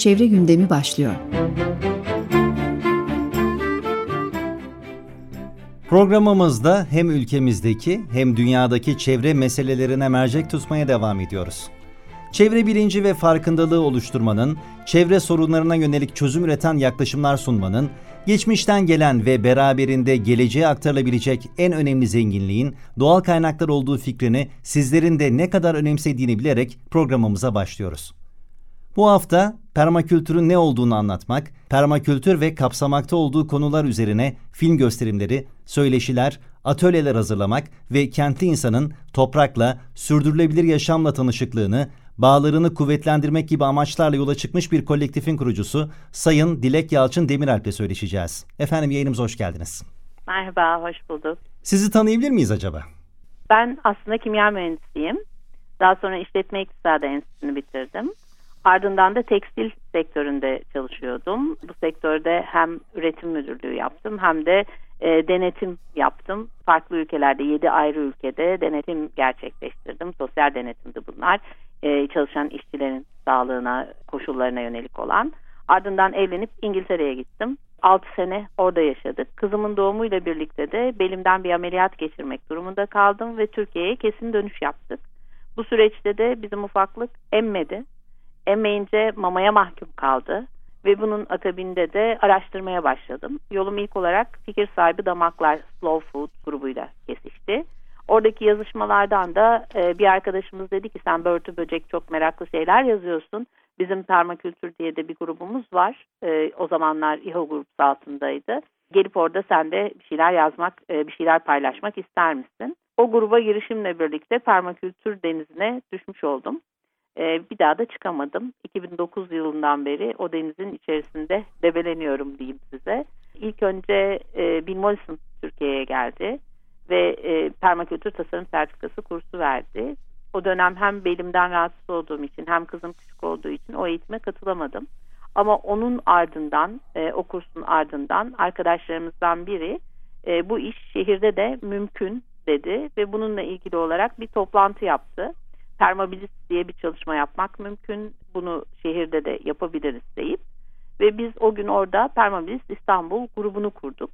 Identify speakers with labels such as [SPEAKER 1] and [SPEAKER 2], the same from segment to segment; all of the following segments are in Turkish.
[SPEAKER 1] Çevre Gündemi başlıyor.
[SPEAKER 2] Programımızda hem ülkemizdeki hem dünyadaki çevre meselelerine mercek tutmaya devam ediyoruz. Çevre bilinci ve farkındalığı oluşturmanın, çevre sorunlarına yönelik çözüm üreten yaklaşımlar sunmanın, geçmişten gelen ve beraberinde geleceğe aktarılabilecek en önemli zenginliğin doğal kaynaklar olduğu fikrini sizlerin de ne kadar önemsediğini bilerek programımıza başlıyoruz. Bu hafta permakültürün ne olduğunu anlatmak, permakültür ve kapsamakta olduğu konular üzerine film gösterimleri, söyleşiler, atölyeler hazırlamak ve kentli insanın toprakla, sürdürülebilir yaşamla tanışıklığını, bağlarını kuvvetlendirmek gibi amaçlarla yola çıkmış bir kolektifin kurucusu Sayın Dilek Yalçın Demiralp'le söyleşeceğiz. Efendim yayınımıza hoş geldiniz.
[SPEAKER 3] Merhaba, hoş bulduk.
[SPEAKER 2] Sizi tanıyabilir miyiz acaba?
[SPEAKER 3] Ben aslında kimya mühendisiyim. Daha sonra işletme iktisadı enstitüsünü bitirdim. Ardından da tekstil sektöründe çalışıyordum. Bu sektörde hem üretim müdürlüğü yaptım hem de e, denetim yaptım. Farklı ülkelerde, yedi ayrı ülkede denetim gerçekleştirdim. Sosyal denetimdi bunlar. E, çalışan işçilerin sağlığına, koşullarına yönelik olan. Ardından evlenip İngiltere'ye gittim. 6 sene orada yaşadık. Kızımın doğumuyla birlikte de belimden bir ameliyat geçirmek durumunda kaldım ve Türkiye'ye kesin dönüş yaptık. Bu süreçte de bizim ufaklık emmedi emmeyince mamaya mahkum kaldı ve bunun akabinde de araştırmaya başladım. Yolum ilk olarak fikir sahibi damaklar Slow Food grubuyla kesişti. Oradaki yazışmalardan da e, bir arkadaşımız dedi ki sen börtü böcek çok meraklı şeyler yazıyorsun. Bizim permakültür diye de bir grubumuz var. E, o zamanlar İHO grubu altındaydı. Gelip orada sen de bir şeyler yazmak, e, bir şeyler paylaşmak ister misin? O gruba girişimle birlikte permakültür denizine düşmüş oldum. Ee, bir daha da çıkamadım. 2009 yılından beri o denizin içerisinde debeleniyorum diyeyim size. İlk önce e, Bill Mollison Türkiye'ye geldi ve e, permakültür tasarım sertifikası kursu verdi. O dönem hem belimden rahatsız olduğum için hem kızım küçük olduğu için o eğitime katılamadım. Ama onun ardından, e, o kursun ardından arkadaşlarımızdan biri bu iş şehirde de mümkün dedi ve bununla ilgili olarak bir toplantı yaptı permabilis diye bir çalışma yapmak mümkün. Bunu şehirde de yapabiliriz deyip ve biz o gün orada Permabilis İstanbul grubunu kurduk.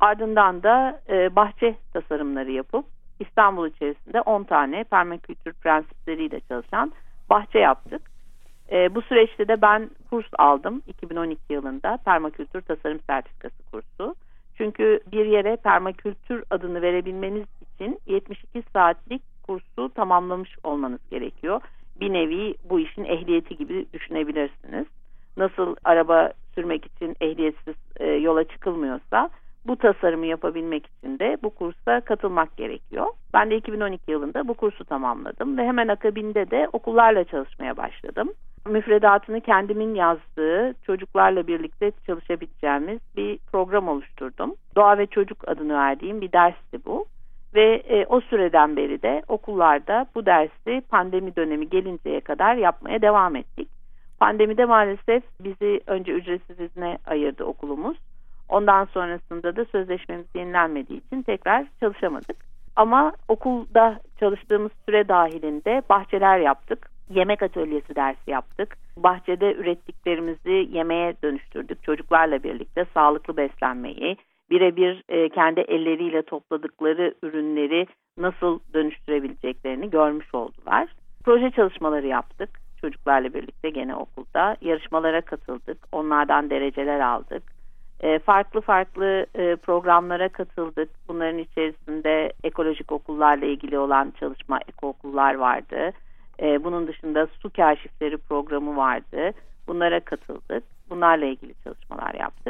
[SPEAKER 3] Ardından da e, bahçe tasarımları yapıp İstanbul içerisinde 10 tane permakültür prensipleriyle çalışan bahçe yaptık. E, bu süreçte de ben kurs aldım 2012 yılında permakültür tasarım sertifikası kursu. Çünkü bir yere permakültür adını verebilmeniz için 72 saatlik kursu tamamlamış olmanız gerekiyor. Bir nevi bu işin ehliyeti gibi düşünebilirsiniz. Nasıl araba sürmek için ehliyetsiz e, yola çıkılmıyorsa bu tasarımı yapabilmek için de bu kursa katılmak gerekiyor. Ben de 2012 yılında bu kursu tamamladım ve hemen akabinde de okullarla çalışmaya başladım. Müfredatını kendimin yazdığı çocuklarla birlikte çalışabileceğimiz bir program oluşturdum. Doğa ve Çocuk adını verdiğim bir dersti bu. Ve e, o süreden beri de okullarda bu dersi pandemi dönemi gelinceye kadar yapmaya devam ettik. Pandemide maalesef bizi önce ücretsiz izne ayırdı okulumuz. Ondan sonrasında da sözleşmemiz yenilenmediği için tekrar çalışamadık. Ama okulda çalıştığımız süre dahilinde bahçeler yaptık. Yemek atölyesi dersi yaptık. Bahçede ürettiklerimizi yemeğe dönüştürdük. Çocuklarla birlikte sağlıklı beslenmeyi, birebir e, kendi elleriyle topladıkları ürünleri nasıl dönüştürebileceklerini görmüş oldular. Proje çalışmaları yaptık çocuklarla birlikte gene okulda. Yarışmalara katıldık. Onlardan dereceler aldık. E, farklı farklı e, programlara katıldık. Bunların içerisinde ekolojik okullarla ilgili olan çalışma ekokullar vardı. E, bunun dışında su kaşifleri programı vardı. Bunlara katıldık. Bunlarla ilgili çalışmalar yaptık.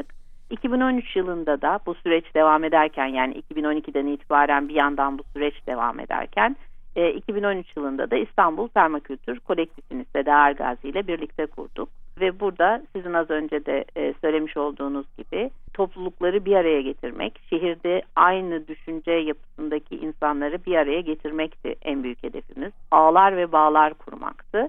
[SPEAKER 3] 2013 yılında da bu süreç devam ederken yani 2012'den itibaren bir yandan bu süreç devam ederken 2013 e, yılında da İstanbul Permakültür Kolektifini Seda Ergazi ile birlikte kurduk. Ve burada sizin az önce de e, söylemiş olduğunuz gibi toplulukları bir araya getirmek, şehirde aynı düşünce yapısındaki insanları bir araya getirmekti en büyük hedefimiz. Ağlar ve bağlar kurmaktı.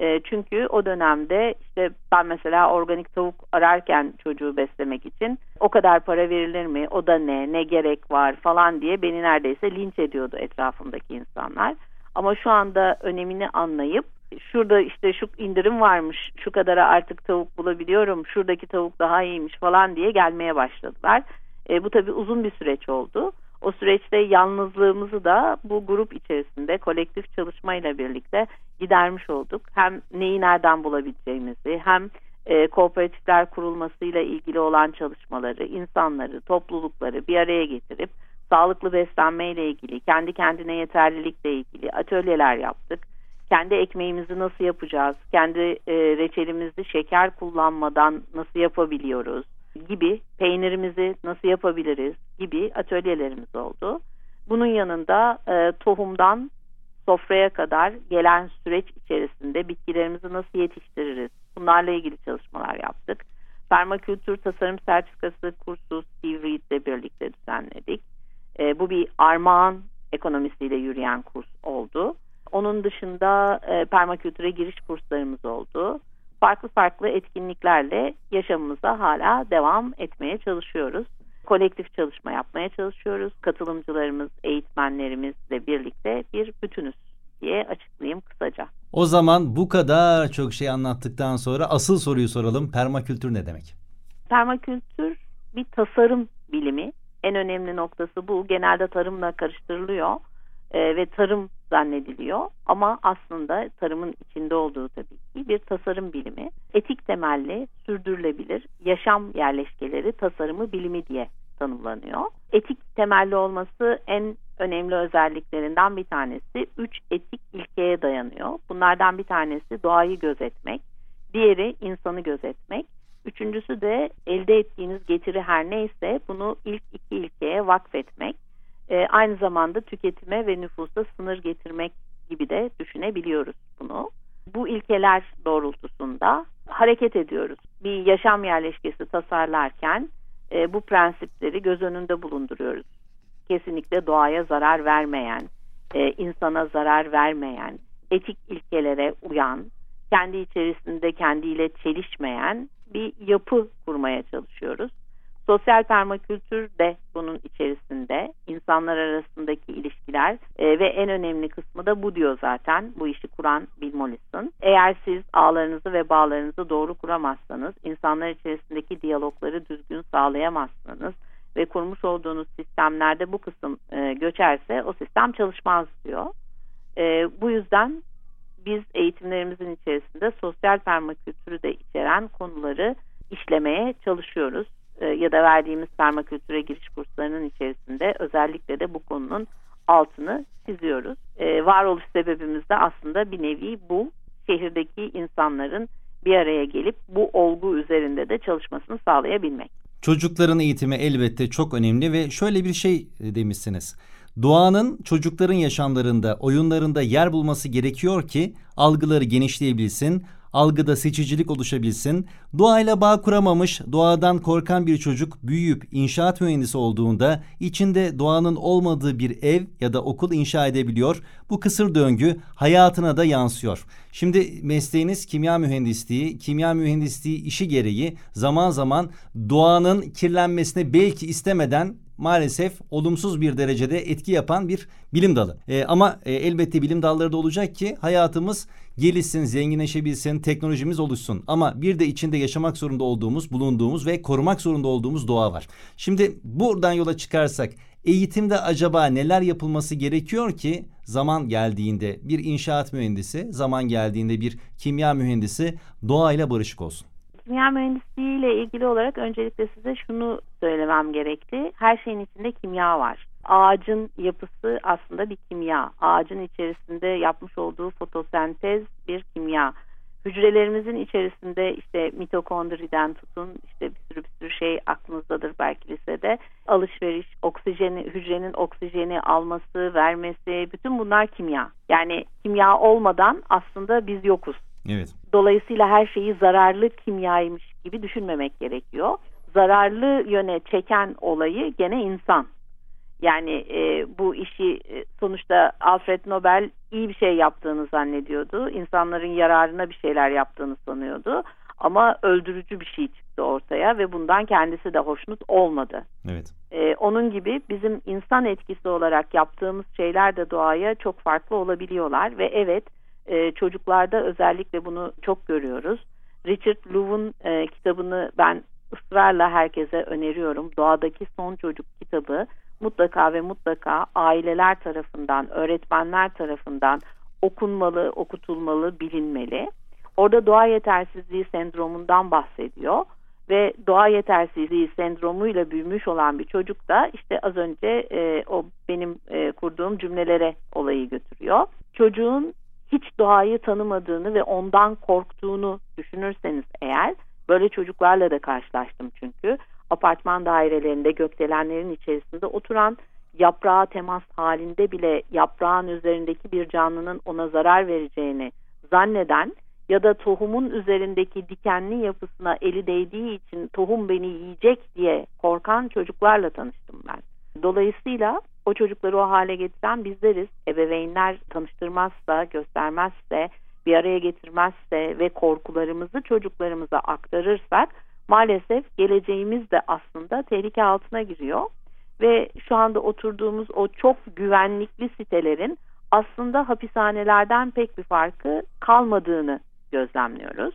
[SPEAKER 3] E, çünkü o dönemde işte ben mesela organik tavuk ararken çocuğu beslemek için o kadar para verilir mi, o da ne, ne gerek var falan diye beni neredeyse linç ediyordu etrafımdaki insanlar. Ama şu anda önemini anlayıp şurada işte şu indirim varmış, şu kadara artık tavuk bulabiliyorum, şuradaki tavuk daha iyiymiş falan diye gelmeye başladılar. E, bu tabii uzun bir süreç oldu. O süreçte yalnızlığımızı da bu grup içerisinde kolektif çalışmayla birlikte gidermiş olduk. Hem neyi nereden bulabileceğimizi hem e, kooperatifler kurulmasıyla ilgili olan çalışmaları, insanları, toplulukları bir araya getirip sağlıklı beslenme ile ilgili, kendi kendine yeterlilikle ilgili atölyeler yaptık. Kendi ekmeğimizi nasıl yapacağız, kendi e, reçelimizi şeker kullanmadan nasıl yapabiliyoruz gibi, peynirimizi nasıl yapabiliriz gibi atölyelerimiz oldu. Bunun yanında e, tohumdan sofraya kadar gelen süreç içerisinde bitkilerimizi nasıl yetiştiririz? Bunlarla ilgili çalışmalar yaptık. Permakültür tasarım sertifikası kursu Steve ile birlikte düzenledik. E, bu bir armağan ekonomisiyle yürüyen kurs oldu. Onun dışında e, permakültüre giriş kurslarımız oldu. Farklı farklı etkinliklerle yaşamımıza hala devam etmeye çalışıyoruz. Kolektif çalışma yapmaya çalışıyoruz. Katılımcılarımız, eğitmenlerimizle birlikte bir bütünüz diye açıklayayım kısaca.
[SPEAKER 2] O zaman bu kadar çok şey anlattıktan sonra asıl soruyu soralım. Permakültür ne demek?
[SPEAKER 3] Permakültür bir tasarım bilimi. En önemli noktası bu. Genelde tarımla karıştırılıyor e, ve tarım zannediliyor. Ama aslında tarımın içinde olduğu tabii ki bir tasarım bilimi. Etik temelli, sürdürülebilir yaşam yerleşkeleri tasarımı bilimi diye tanımlanıyor. Etik temelli olması en önemli özelliklerinden bir tanesi. Üç etik ilkeye dayanıyor. Bunlardan bir tanesi doğayı gözetmek, diğeri insanı gözetmek, üçüncüsü de elde ettiğiniz getiri her neyse bunu ilk iki ilkeye vakfetmek. E, aynı zamanda tüketime ve nüfusa sınır getirmek gibi de düşünebiliyoruz bunu. Bu ilkeler doğrultusunda hareket ediyoruz. Bir yaşam yerleşkesi tasarlarken e, bu prensipleri göz önünde bulunduruyoruz. Kesinlikle doğaya zarar vermeyen, e, insana zarar vermeyen, etik ilkelere uyan, kendi içerisinde kendiyle çelişmeyen bir yapı kurmaya çalışıyoruz. Sosyal permakültür de bunun içerisinde insanlar arasındaki ilişkiler e, ve en önemli kısmı da bu diyor zaten bu işi kuran Bill Mollison. Eğer siz ağlarınızı ve bağlarınızı doğru kuramazsanız, insanlar içerisindeki diyalogları düzgün sağlayamazsanız ve kurmuş olduğunuz sistemlerde bu kısım e, göçerse o sistem çalışmaz diyor. E, bu yüzden biz eğitimlerimizin içerisinde sosyal permakültürü de içeren konuları işlemeye çalışıyoruz. E, ya da verdiğimiz permakültüre giriş kurslarının içerisinde özellikle de bu konunun altını çiziyoruz. E, varoluş sebebimiz de aslında bir nevi bu şehirdeki insanların bir araya gelip bu olgu üzerinde de çalışmasını sağlayabilmek.
[SPEAKER 2] Çocukların eğitimi elbette çok önemli ve şöyle bir şey demişsiniz. Doğanın çocukların yaşamlarında, oyunlarında yer bulması gerekiyor ki algıları genişleyebilsin, algıda seçicilik oluşabilsin. Doğayla bağ kuramamış, doğadan korkan bir çocuk büyüyüp inşaat mühendisi olduğunda içinde doğanın olmadığı bir ev ya da okul inşa edebiliyor. Bu kısır döngü hayatına da yansıyor. Şimdi mesleğiniz kimya mühendisliği, kimya mühendisliği işi gereği zaman zaman doğanın kirlenmesine belki istemeden maalesef olumsuz bir derecede etki yapan bir bilim dalı. E, ama e, elbette bilim dalları da olacak ki hayatımız gelişsin, zenginleşebilsin, teknolojimiz oluşsun. Ama bir de içinde yaşamak zorunda olduğumuz, bulunduğumuz ve korumak zorunda olduğumuz doğa var. Şimdi buradan yola çıkarsak eğitimde acaba neler yapılması gerekiyor ki zaman geldiğinde bir inşaat mühendisi, zaman geldiğinde bir kimya mühendisi doğayla barışık olsun?
[SPEAKER 3] Kimya mühendisliği ile ilgili olarak öncelikle size şunu söylemem gerekli. Her şeyin içinde kimya var. Ağacın yapısı aslında bir kimya. Ağacın içerisinde yapmış olduğu fotosentez bir kimya. Hücrelerimizin içerisinde işte mitokondriden tutun işte bir sürü bir sürü şey aklınızdadır belki lisede. Alışveriş, oksijeni, hücrenin oksijeni alması, vermesi bütün bunlar kimya. Yani kimya olmadan aslında biz yokuz.
[SPEAKER 2] Evet.
[SPEAKER 3] Dolayısıyla her şeyi zararlı kimyaymış gibi düşünmemek gerekiyor. Zararlı yöne çeken olayı gene insan. Yani e, bu işi e, sonuçta Alfred Nobel iyi bir şey yaptığını zannediyordu. İnsanların yararına bir şeyler yaptığını sanıyordu. Ama öldürücü bir şey çıktı ortaya ve bundan kendisi de hoşnut olmadı.
[SPEAKER 2] Evet.
[SPEAKER 3] E, onun gibi bizim insan etkisi olarak yaptığımız şeyler de doğaya çok farklı olabiliyorlar ve evet e, çocuklarda özellikle bunu çok görüyoruz. Richard Louve'un e, kitabını ben ısrarla herkese öneriyorum. Doğadaki Son Çocuk kitabı mutlaka ve mutlaka aileler tarafından, öğretmenler tarafından okunmalı, okutulmalı, bilinmeli. Orada doğa yetersizliği sendromundan bahsediyor ve doğa yetersizliği sendromuyla büyümüş olan bir çocuk da işte az önce e, o benim e, kurduğum cümlelere olayı götürüyor. Çocuğun hiç doğayı tanımadığını ve ondan korktuğunu düşünürseniz eğer böyle çocuklarla da karşılaştım çünkü apartman dairelerinde gökdelenlerin içerisinde oturan yaprağa temas halinde bile yaprağın üzerindeki bir canlının ona zarar vereceğini zanneden ya da tohumun üzerindeki dikenli yapısına eli değdiği için tohum beni yiyecek diye korkan çocuklarla tanıştım ben. Dolayısıyla o çocukları o hale getiren bizleriz. Ebeveynler tanıştırmazsa, göstermezse, bir araya getirmezse ve korkularımızı çocuklarımıza aktarırsak maalesef geleceğimiz de aslında tehlike altına giriyor. Ve şu anda oturduğumuz o çok güvenlikli sitelerin aslında hapishanelerden pek bir farkı kalmadığını gözlemliyoruz.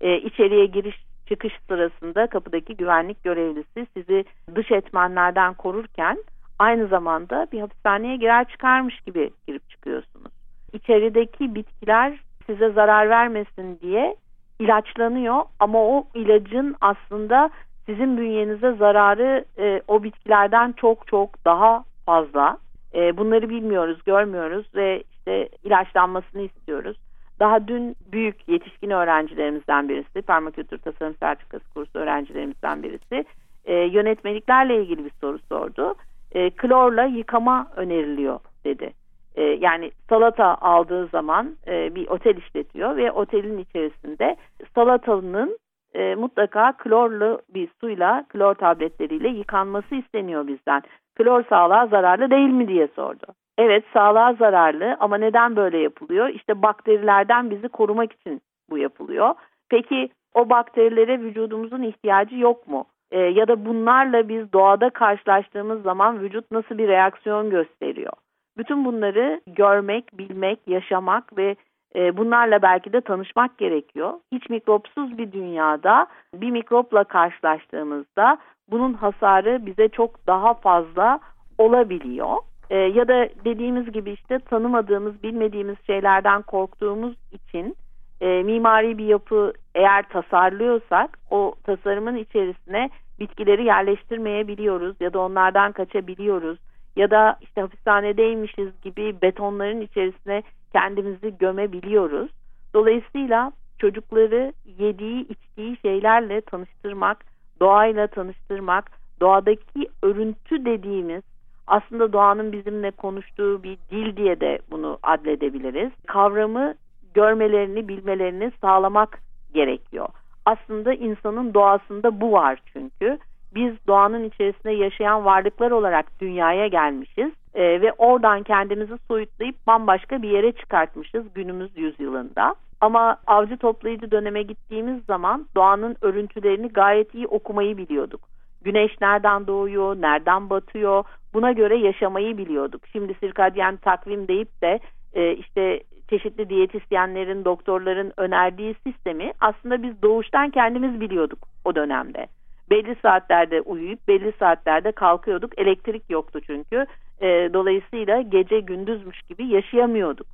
[SPEAKER 3] Ee, içeriye giriş çıkış sırasında kapıdaki güvenlik görevlisi sizi dış etmenlerden korurken aynı zamanda bir hapishaneye girer çıkarmış gibi girip çıkıyorsunuz. İçerideki bitkiler size zarar vermesin diye ilaçlanıyor ama o ilacın aslında sizin bünyenize zararı e, o bitkilerden çok çok daha fazla. E, bunları bilmiyoruz, görmüyoruz ve işte ilaçlanmasını istiyoruz. Daha dün büyük yetişkin öğrencilerimizden birisi, permakültür tasarım sertifikası kursu öğrencilerimizden birisi e, yönetmeliklerle ilgili bir soru sordu. E, klorla yıkama öneriliyor dedi. E, yani salata aldığı zaman e, bir otel işletiyor ve otelin içerisinde salatalının e, mutlaka klorlu bir suyla, klor tabletleriyle yıkanması isteniyor bizden. Klor sağlığa zararlı değil mi diye sordu. Evet sağlığa zararlı ama neden böyle yapılıyor? İşte bakterilerden bizi korumak için bu yapılıyor. Peki o bakterilere vücudumuzun ihtiyacı yok mu? E, ya da bunlarla biz doğada karşılaştığımız zaman vücut nasıl bir reaksiyon gösteriyor? Bütün bunları görmek, bilmek, yaşamak ve e, bunlarla belki de tanışmak gerekiyor. Hiç mikropsuz bir dünyada bir mikropla karşılaştığımızda bunun hasarı bize çok daha fazla olabiliyor. E, ya da dediğimiz gibi işte tanımadığımız, bilmediğimiz şeylerden korktuğumuz için e, mimari bir yapı eğer tasarlıyorsak o tasarımın içerisine bitkileri yerleştirmeyebiliyoruz ya da onlardan kaçabiliyoruz ya da işte hapishanedeymişiz gibi betonların içerisine kendimizi gömebiliyoruz. Dolayısıyla çocukları yediği içtiği şeylerle tanıştırmak, doğayla tanıştırmak, doğadaki örüntü dediğimiz aslında doğanın bizimle konuştuğu bir dil diye de bunu adledebiliriz. Kavramı görmelerini, bilmelerini sağlamak gerekiyor. Aslında insanın doğasında bu var çünkü. Biz doğanın içerisinde yaşayan varlıklar olarak dünyaya gelmişiz e, ve oradan kendimizi soyutlayıp bambaşka bir yere çıkartmışız günümüz yüzyılında. Ama avcı toplayıcı döneme gittiğimiz zaman doğanın örüntülerini gayet iyi okumayı biliyorduk. Güneş nereden doğuyor, nereden batıyor buna göre yaşamayı biliyorduk. Şimdi sirkadyen takvim deyip de e, işte çeşitli diyetisyenlerin, doktorların önerdiği sistemi aslında biz doğuştan kendimiz biliyorduk o dönemde. Belli saatlerde uyuyup belli saatlerde kalkıyorduk. Elektrik yoktu çünkü. E, dolayısıyla gece gündüzmüş gibi yaşayamıyorduk.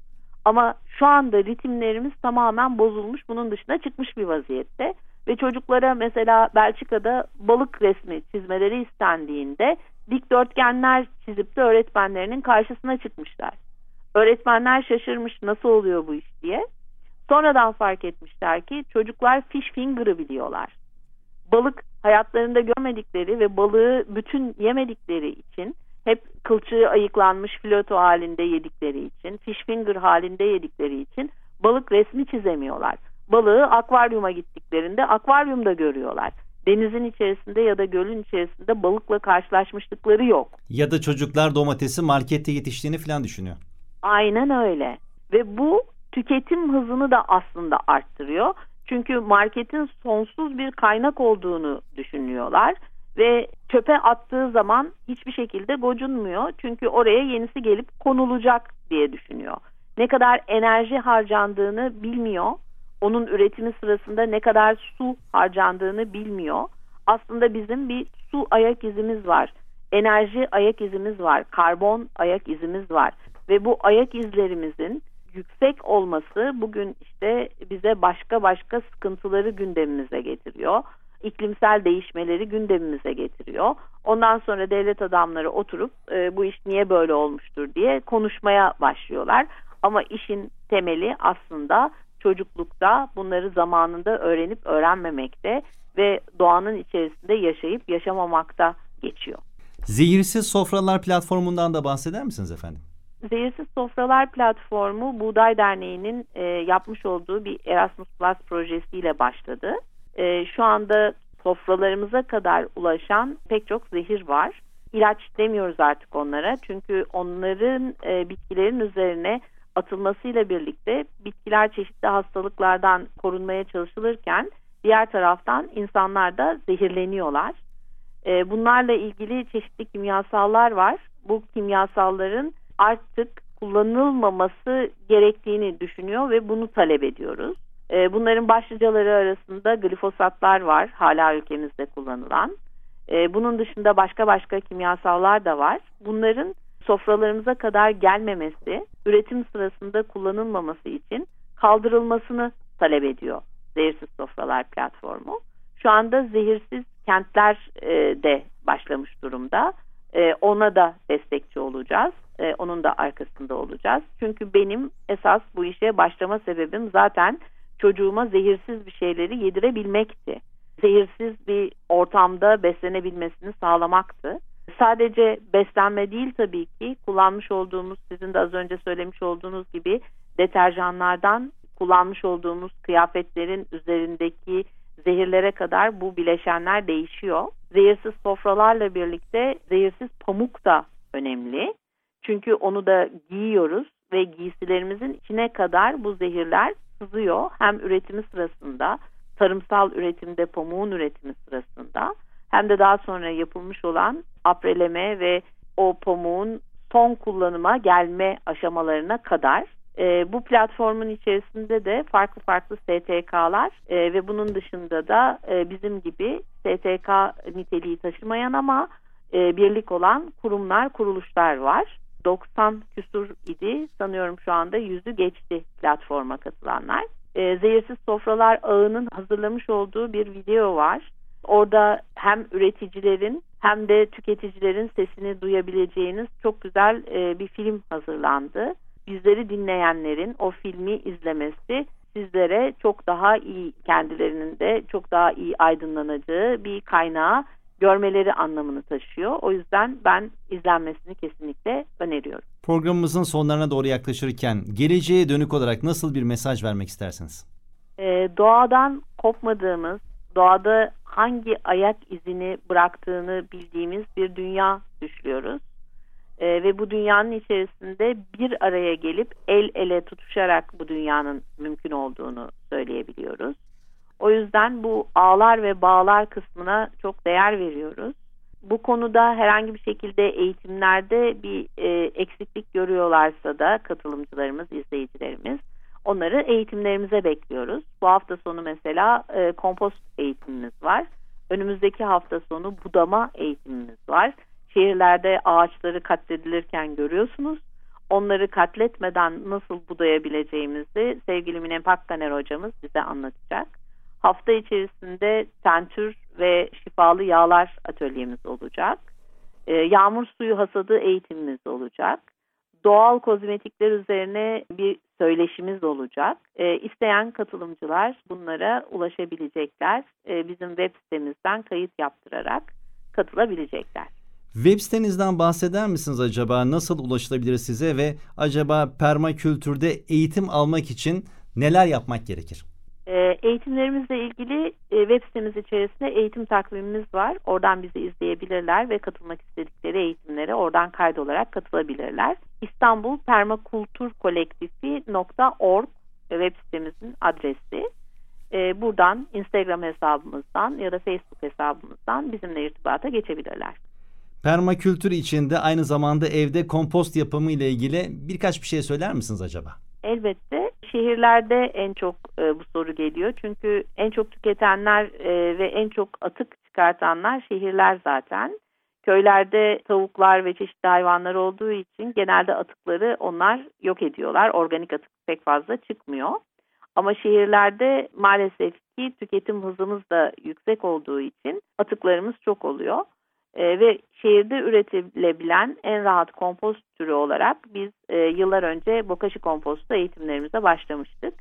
[SPEAKER 3] Ama şu anda ritimlerimiz tamamen bozulmuş. Bunun dışına çıkmış bir vaziyette. Ve çocuklara mesela Belçika'da balık resmi çizmeleri istendiğinde dikdörtgenler çizip de öğretmenlerinin karşısına çıkmışlar. Öğretmenler şaşırmış nasıl oluyor bu iş diye. Sonradan fark etmişler ki çocuklar fish finger'ı biliyorlar. Balık hayatlarında görmedikleri ve balığı bütün yemedikleri için hep kılçığı ayıklanmış floto halinde yedikleri için, fish finger halinde yedikleri için balık resmi çizemiyorlar. Balığı akvaryuma gittiklerinde akvaryumda görüyorlar. Denizin içerisinde ya da gölün içerisinde balıkla karşılaşmışlıkları yok.
[SPEAKER 2] Ya da çocuklar domatesi markette yetiştiğini falan düşünüyor.
[SPEAKER 3] Aynen öyle. Ve bu tüketim hızını da aslında arttırıyor. Çünkü marketin sonsuz bir kaynak olduğunu düşünüyorlar ve çöpe attığı zaman hiçbir şekilde gocunmuyor. Çünkü oraya yenisi gelip konulacak diye düşünüyor. ne kadar enerji harcandığını bilmiyor. Onun üretimi sırasında ne kadar su harcandığını bilmiyor. Aslında bizim bir su ayak izimiz var. Enerji ayak izimiz var. Karbon ayak izimiz var. Ve bu ayak izlerimizin yüksek olması bugün işte bize başka başka sıkıntıları gündemimize getiriyor. İklimsel değişmeleri gündemimize getiriyor. Ondan sonra devlet adamları oturup e, bu iş niye böyle olmuştur diye konuşmaya başlıyorlar. Ama işin temeli aslında çocuklukta bunları zamanında öğrenip öğrenmemekte ve doğanın içerisinde yaşayıp yaşamamakta geçiyor.
[SPEAKER 2] Zehirsiz Sofralar platformundan da bahseder misiniz efendim?
[SPEAKER 3] Zehirsiz Sofralar platformu Buğday Derneği'nin e, yapmış olduğu bir Erasmus Plus projesiyle başladı. E, şu anda sofralarımıza kadar ulaşan pek çok zehir var. İlaç demiyoruz artık onlara çünkü onların e, bitkilerin üzerine atılmasıyla birlikte bitkiler çeşitli hastalıklardan korunmaya çalışılırken diğer taraftan insanlar da zehirleniyorlar. E, bunlarla ilgili çeşitli kimyasallar var. Bu kimyasalların artık kullanılmaması gerektiğini düşünüyor ve bunu talep ediyoruz. E, bunların başlıcaları arasında glifosatlar var hala ülkemizde kullanılan. E, bunun dışında başka başka kimyasallar da var. Bunların sofralarımıza kadar gelmemesi, üretim sırasında kullanılmaması için kaldırılmasını talep ediyor Zehirsiz Sofralar platformu. Şu anda zehirsiz kentler e, de başlamış durumda. E, ona da destekçi olacağız. E, onun da arkasında olacağız. Çünkü benim esas bu işe başlama sebebim zaten çocuğuma zehirsiz bir şeyleri yedirebilmekti. Zehirsiz bir ortamda beslenebilmesini sağlamaktı. Sadece beslenme değil tabii ki kullanmış olduğumuz sizin de az önce söylemiş olduğunuz gibi deterjanlardan kullanmış olduğumuz kıyafetlerin üzerindeki zehirlere kadar bu bileşenler değişiyor. Zehirsiz sofralarla birlikte zehirsiz pamuk da önemli. Çünkü onu da giyiyoruz ve giysilerimizin içine kadar bu zehirler sızıyor. Hem üretimi sırasında, tarımsal üretimde pamuğun üretimi sırasında hem de daha sonra yapılmış olan apreleme ve o pamuğun son kullanıma gelme aşamalarına kadar e, bu platformun içerisinde de farklı farklı STK'lar e, ve bunun dışında da e, bizim gibi STK niteliği taşımayan ama e, birlik olan kurumlar, kuruluşlar var. 90 küsur idi sanıyorum şu anda yüzü geçti platforma katılanlar. E, Zehirsiz Sofralar Ağı'nın hazırlamış olduğu bir video var. Orada hem üreticilerin hem de tüketicilerin sesini duyabileceğiniz çok güzel e, bir film hazırlandı bizleri dinleyenlerin o filmi izlemesi sizlere çok daha iyi kendilerinin de çok daha iyi aydınlanacağı bir kaynağı görmeleri anlamını taşıyor. O yüzden ben izlenmesini kesinlikle öneriyorum.
[SPEAKER 2] Programımızın sonlarına doğru yaklaşırken geleceğe dönük olarak nasıl bir mesaj vermek istersiniz?
[SPEAKER 3] Ee, doğadan kopmadığımız, doğada hangi ayak izini bıraktığını bildiğimiz bir dünya düşlüyoruz e, ve bu dünyanın içerisinde bir araya gelip el ele tutuşarak bu dünyanın mümkün olduğunu söyleyebiliyoruz. O yüzden bu ağlar ve bağlar kısmına çok değer veriyoruz. Bu konuda herhangi bir şekilde eğitimlerde bir e, eksiklik görüyorlarsa da katılımcılarımız, izleyicilerimiz onları eğitimlerimize bekliyoruz. Bu hafta sonu mesela e, kompost eğitimimiz var. Önümüzdeki hafta sonu budama eğitimimiz var şehirlerde ağaçları katledilirken görüyorsunuz. Onları katletmeden nasıl budayabileceğimizi sevgili Mine Pakkaner hocamız bize anlatacak. Hafta içerisinde tentür ve şifalı yağlar atölyemiz olacak. Ee, yağmur suyu hasadı eğitimimiz olacak. Doğal kozmetikler üzerine bir söyleşimiz olacak. E, isteyen katılımcılar bunlara ulaşabilecekler. E, bizim web sitemizden kayıt yaptırarak katılabilecekler.
[SPEAKER 2] Web sitenizden bahseder misiniz acaba? Nasıl ulaşılabilir size ve acaba permakültürde eğitim almak için neler yapmak gerekir?
[SPEAKER 3] Ee, eğitimlerimizle ilgili e, web sitemiz içerisinde eğitim takvimimiz var. Oradan bizi izleyebilirler ve katılmak istedikleri eğitimlere oradan kaydolarak katılabilirler. İstanbul Permakultur Kolektifi.org web sitemizin adresi. Ee, buradan Instagram hesabımızdan ya da Facebook hesabımızdan bizimle irtibata geçebilirler.
[SPEAKER 2] Permakültür içinde aynı zamanda evde kompost yapımı ile ilgili birkaç bir şey söyler misiniz acaba?
[SPEAKER 3] Elbette şehirlerde en çok e, bu soru geliyor. Çünkü en çok tüketenler e, ve en çok atık çıkartanlar şehirler zaten. Köylerde tavuklar ve çeşitli hayvanlar olduğu için genelde atıkları onlar yok ediyorlar. Organik atık pek fazla çıkmıyor. Ama şehirlerde maalesef ki tüketim hızımız da yüksek olduğu için atıklarımız çok oluyor. E, ve şehirde üretilebilen en rahat kompost türü olarak biz e, yıllar önce bokashi kompostu eğitimlerimize başlamıştık.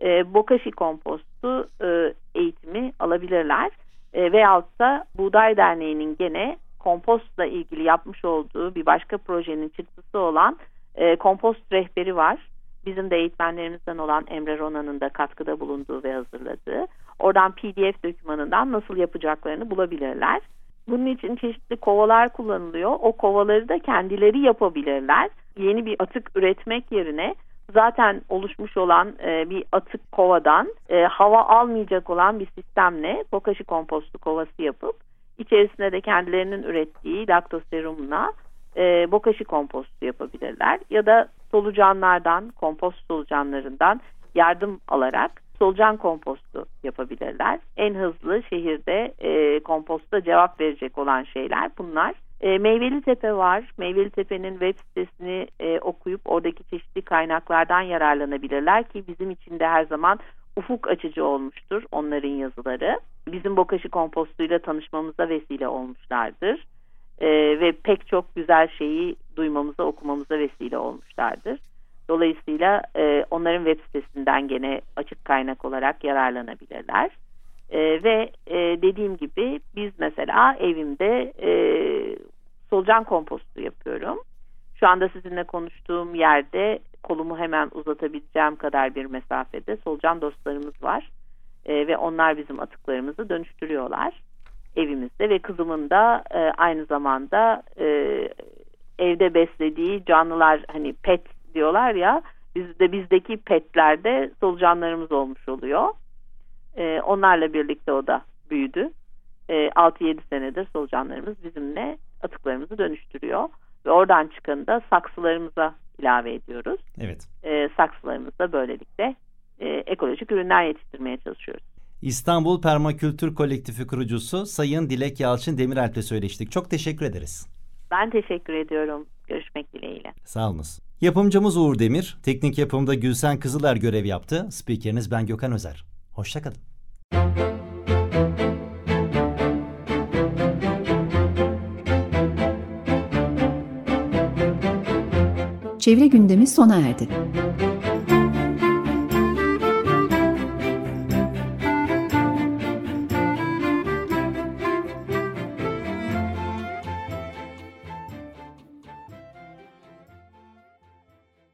[SPEAKER 3] E, bokashi kompostu e, eğitimi alabilirler. E, veyahut da Buğday Derneği'nin gene kompostla ilgili yapmış olduğu bir başka projenin çıktısı olan e, kompost rehberi var. Bizim de eğitmenlerimizden olan Emre Rona'nın da katkıda bulunduğu ve hazırladığı. Oradan PDF dokümanından nasıl yapacaklarını bulabilirler. Bunun için çeşitli kovalar kullanılıyor. O kovaları da kendileri yapabilirler. Yeni bir atık üretmek yerine zaten oluşmuş olan e, bir atık kovadan e, hava almayacak olan bir sistemle bokashi kompostu kovası yapıp içerisine de kendilerinin ürettiği laktoserumla e, bokashi kompostu yapabilirler. Ya da solucanlardan, kompost solucanlarından yardım alarak solucan kompostu yapabilirler. En hızlı şehirde e, komposta cevap verecek olan şeyler bunlar. E, Meyveli Tepe var. Meyveli Tepe'nin web sitesini e, okuyup oradaki çeşitli kaynaklardan yararlanabilirler ki bizim için de her zaman ufuk açıcı olmuştur onların yazıları. Bizim Bokaşı kompostuyla tanışmamıza vesile olmuşlardır. E, ve pek çok güzel şeyi duymamıza, okumamıza vesile olmuşlardır. Dolayısıyla e, onların web sitesinden gene açık kaynak olarak yararlanabilirler. E, ve e, dediğim gibi biz mesela evimde e, solucan kompostu yapıyorum. Şu anda sizinle konuştuğum yerde kolumu hemen uzatabileceğim kadar bir mesafede solucan dostlarımız var. E, ve onlar bizim atıklarımızı dönüştürüyorlar evimizde ve kızımın da e, aynı zamanda e, evde beslediği canlılar hani pet diyorlar ya bizde bizdeki petlerde solucanlarımız olmuş oluyor. E, onlarla birlikte o da büyüdü. E, 6-7 senedir solucanlarımız bizimle atıklarımızı dönüştürüyor. Ve oradan çıkanı da saksılarımıza ilave ediyoruz.
[SPEAKER 2] Evet.
[SPEAKER 3] E, saksılarımızda böylelikle e, ekolojik ürünler yetiştirmeye çalışıyoruz.
[SPEAKER 2] İstanbul Permakültür Kolektifi kurucusu Sayın Dilek Yalçın Demiralp'le söyleştik. Çok teşekkür ederiz.
[SPEAKER 3] Ben teşekkür ediyorum. Görüşmek dileğiyle.
[SPEAKER 2] Sağ olunuz. Yapımcımız Uğur Demir, teknik yapımda Gülsen Kızılar görev yaptı. Spikeriniz ben Gökhan Özer. Hoşçakalın.
[SPEAKER 1] Çevre gündemi sona erdi.